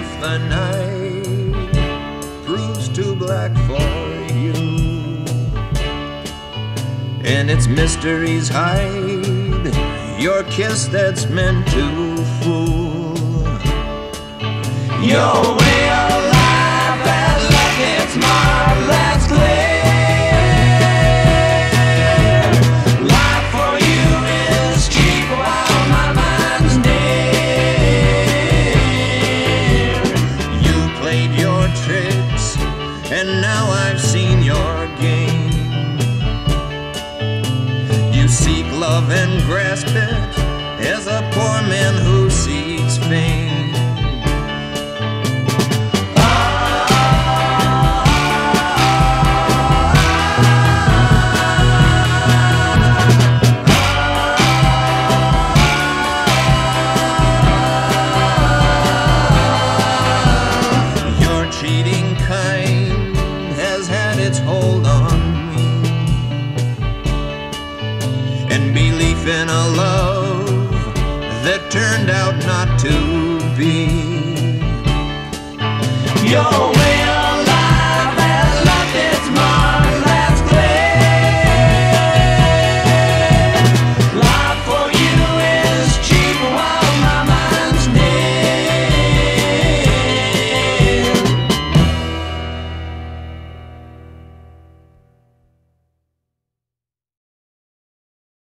if the night proves too black for you. And its mysteries hide your kiss that's meant to fool. Your tricks, and now I've seen your game. You seek love and grasp it as a poor man who seeks fame. Hold on me. And belief in a love that turned out not to be. Your way